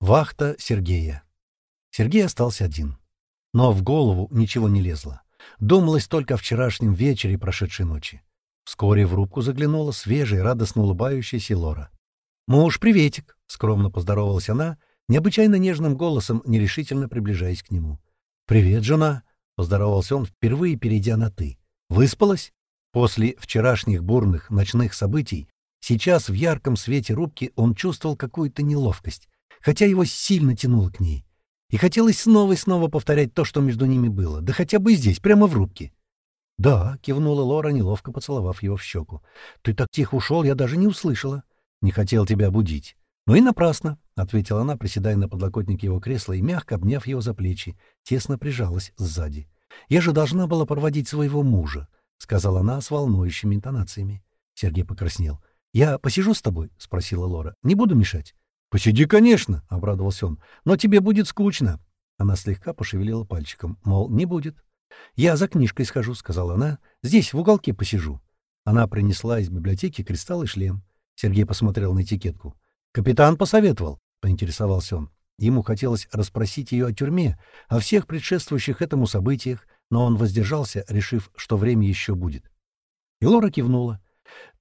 Вахта Сергея. Сергей остался один. Но в голову ничего не лезло. Думалось только о вчерашнем вечере прошедшей ночи. Вскоре в рубку заглянула свежая, радостно улыбающаяся Лора. «Муж, приветик!» — скромно поздоровалась она, необычайно нежным голосом, нерешительно приближаясь к нему. «Привет, жена!» — поздоровался он, впервые перейдя на «ты». «Выспалась?» После вчерашних бурных ночных событий, сейчас в ярком свете рубки он чувствовал какую-то неловкость хотя его сильно тянуло к ней. И хотелось снова и снова повторять то, что между ними было, да хотя бы здесь, прямо в рубке. «Да», — кивнула Лора, неловко поцеловав его в щеку. «Ты так тихо ушел, я даже не услышала. Не хотел тебя будить». «Ну и напрасно», — ответила она, приседая на подлокотнике его кресла и, мягко обняв его за плечи, тесно прижалась сзади. «Я же должна была проводить своего мужа», — сказала она с волнующими интонациями. Сергей покраснел. «Я посижу с тобой?» — спросила Лора. «Не буду мешать?» «Посиди, конечно», — обрадовался он. «Но тебе будет скучно». Она слегка пошевелила пальчиком, мол, не будет. «Я за книжкой схожу», — сказала она. «Здесь, в уголке посижу». Она принесла из библиотеки кристалл и шлем. Сергей посмотрел на этикетку. «Капитан посоветовал», — поинтересовался он. Ему хотелось расспросить ее о тюрьме, о всех предшествующих этому событиях, но он воздержался, решив, что время еще будет. И Лора кивнула.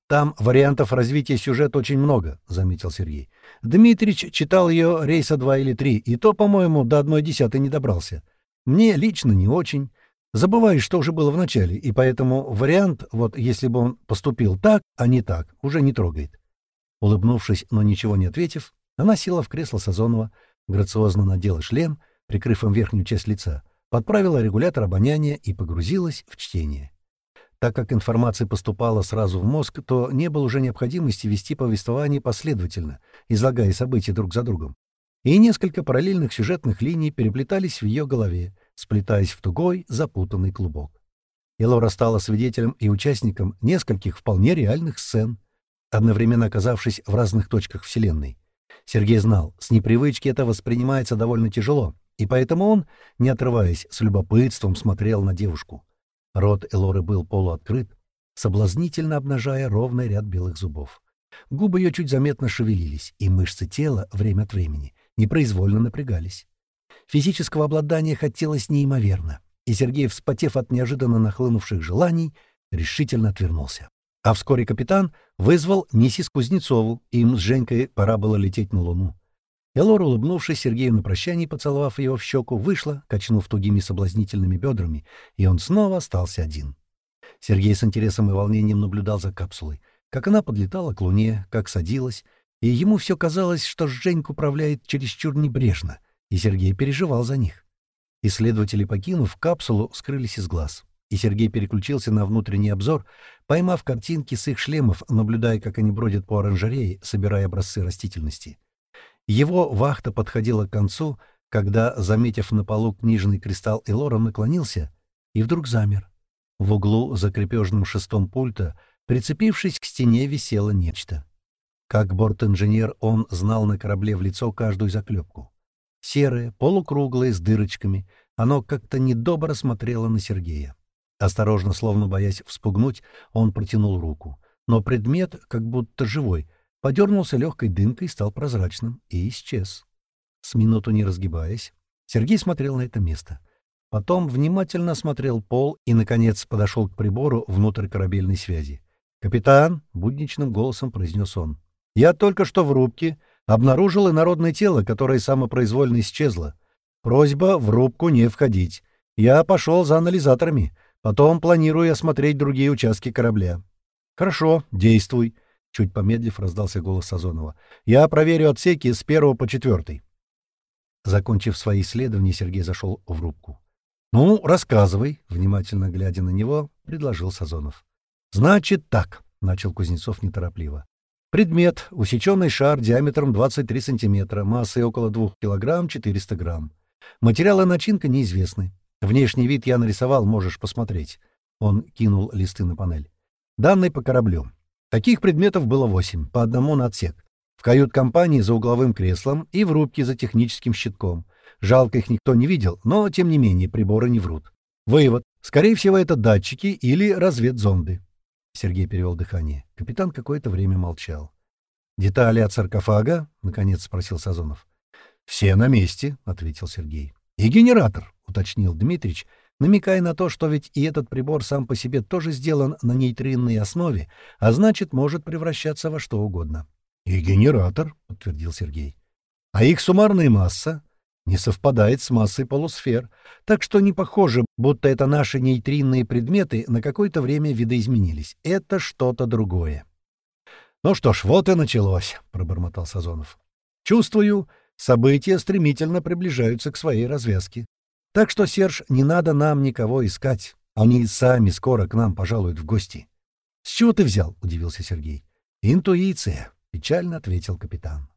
«Там вариантов развития сюжета очень много», — заметил Сергей. «Дмитрич читал ее рейса два или три, и то, по-моему, до одной десятой не добрался. Мне лично не очень. Забываю, что уже было в начале, и поэтому вариант, вот если бы он поступил так, а не так, уже не трогает». Улыбнувшись, но ничего не ответив, она села в кресло Сазонова, грациозно надела шлем, прикрыв им верхнюю часть лица, подправила регулятор обоняния и погрузилась в чтение. Так как информация поступала сразу в мозг, то не было уже необходимости вести повествование последовательно, излагая события друг за другом. И несколько параллельных сюжетных линий переплетались в ее голове, сплетаясь в тугой, запутанный клубок. Элора стала свидетелем и участником нескольких вполне реальных сцен, одновременно оказавшись в разных точках Вселенной. Сергей знал, с непривычки это воспринимается довольно тяжело, и поэтому он, не отрываясь, с любопытством смотрел на девушку. Рот Элоры был полуоткрыт, соблазнительно обнажая ровный ряд белых зубов. Губы ее чуть заметно шевелились, и мышцы тела время от времени непроизвольно напрягались. Физического обладания хотелось неимоверно, и Сергей, вспотев от неожиданно нахлынувших желаний, решительно отвернулся. А вскоре капитан вызвал миссис Кузнецову, и им с Женькой пора было лететь на Луну. Элора, улыбнувшись Сергею на прощание поцеловав его в щеку, вышла, качнув тугими соблазнительными бедрами, и он снова остался один. Сергей с интересом и волнением наблюдал за капсулой, как она подлетала к Луне, как садилась, и ему все казалось, что Женька управляет чересчур небрежно, и Сергей переживал за них. Исследователи, покинув капсулу, скрылись из глаз, и Сергей переключился на внутренний обзор, поймав картинки с их шлемов, наблюдая, как они бродят по оранжерее, собирая образцы растительности. Его вахта подходила к концу, когда, заметив на полу книжный кристалл, Элора наклонился и вдруг замер. В углу за крепежным шестом пульта, прицепившись к стене, висело нечто. Как борт-инженер он знал на корабле в лицо каждую заклепку. Серое, полукруглое, с дырочками, оно как-то недобро смотрело на Сергея. Осторожно, словно боясь вспугнуть, он протянул руку. Но предмет, как будто живой, подернулся легкой дымкой, стал прозрачным и исчез. С минуту не разгибаясь, Сергей смотрел на это место. Потом внимательно осмотрел пол и, наконец, подошел к прибору внутрь корабельной связи. «Капитан», — будничным голосом произнес он, — «я только что в рубке обнаружил инородное тело, которое самопроизвольно исчезло. Просьба в рубку не входить. Я пошел за анализаторами. Потом планирую осмотреть другие участки корабля». «Хорошо, действуй», Чуть помедлив, раздался голос Сазонова. «Я проверю отсеки с первого по четвертый». Закончив свои исследования, Сергей зашел в рубку. «Ну, рассказывай», — внимательно глядя на него, предложил Сазонов. «Значит так», — начал Кузнецов неторопливо. «Предмет — усеченный шар диаметром 23 сантиметра, массой около 2 килограмм 400 грамм. Материалы начинка неизвестны. Внешний вид я нарисовал, можешь посмотреть». Он кинул листы на панель. «Данные по кораблю. Таких предметов было восемь, по одному на отсек. В кают-компании за угловым креслом и в рубке за техническим щитком. Жалко их никто не видел, но, тем не менее, приборы не врут. Вывод. Скорее всего, это датчики или разведзонды. Сергей перевел дыхание. Капитан какое-то время молчал. «Детали от саркофага?» — наконец спросил Сазонов. «Все на месте», — ответил Сергей. «И генератор», — уточнил Дмитрич, намекая на то, что ведь и этот прибор сам по себе тоже сделан на нейтринной основе, а значит, может превращаться во что угодно. «И генератор», — подтвердил Сергей. «А их суммарная масса не совпадает с массой полусфер, так что не похоже, будто это наши нейтринные предметы на какое-то время видоизменились. Это что-то другое». «Ну что ж, вот и началось», — пробормотал Сазонов. «Чувствую, события стремительно приближаются к своей развязке. Так что, Серж, не надо нам никого искать. Они сами скоро к нам пожалуют в гости. — С чего ты взял? — удивился Сергей. — Интуиция, — печально ответил капитан.